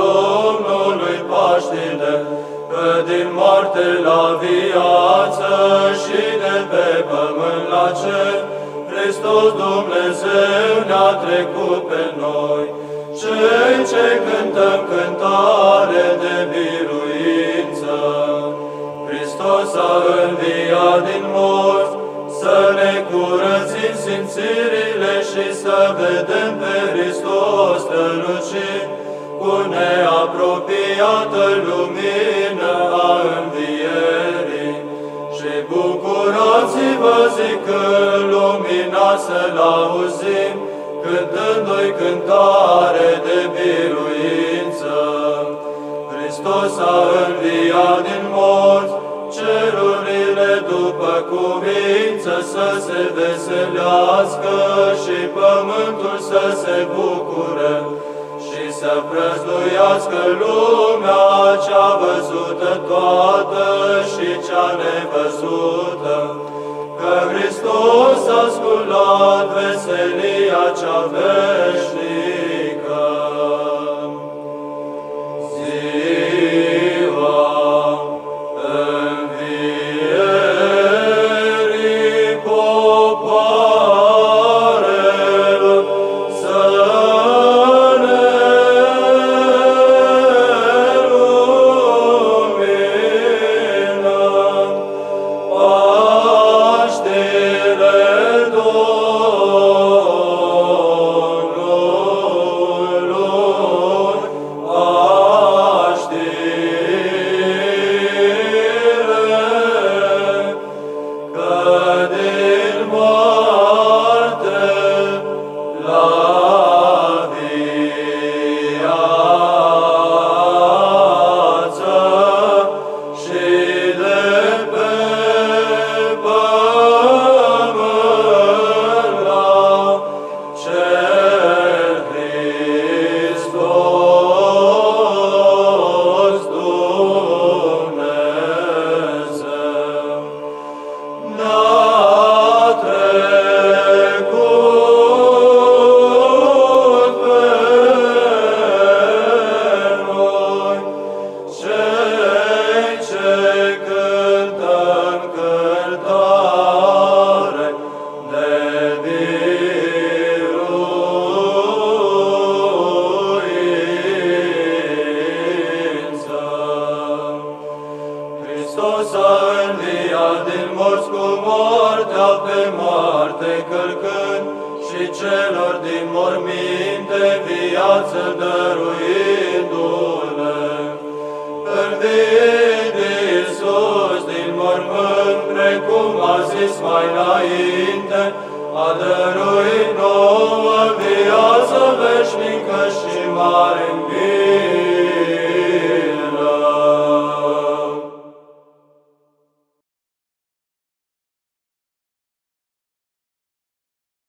Domnului Paștile, că din moarte la viață și de pe pământ la cer, Hristos Dumnezeu ne-a trecut pe noi, cei ce cântăm cântare de biruință. Hristos a înviat din morți, să ne curățim simțirile și să vedem pe Hristos strălucind cu neapropiată lumină a învierii. Și bucurați-vă zicând lumina să-L auzim, cântându-i cântare de biruință. Hristos a înviat din morți, cerurile după cuvință să se veselească și pământul să se bucure și să prăzduiască lumea cea văzută toată și cea nevăzută, că Hristos a sculat veselia cea veșnică. La morți cu moartea pe moarte călcând și celor din morminte viață dăruindu-le. Înviit Iisus din mormânt, precum a zis mai înainte, a dăruit nouă viață veșnică și mare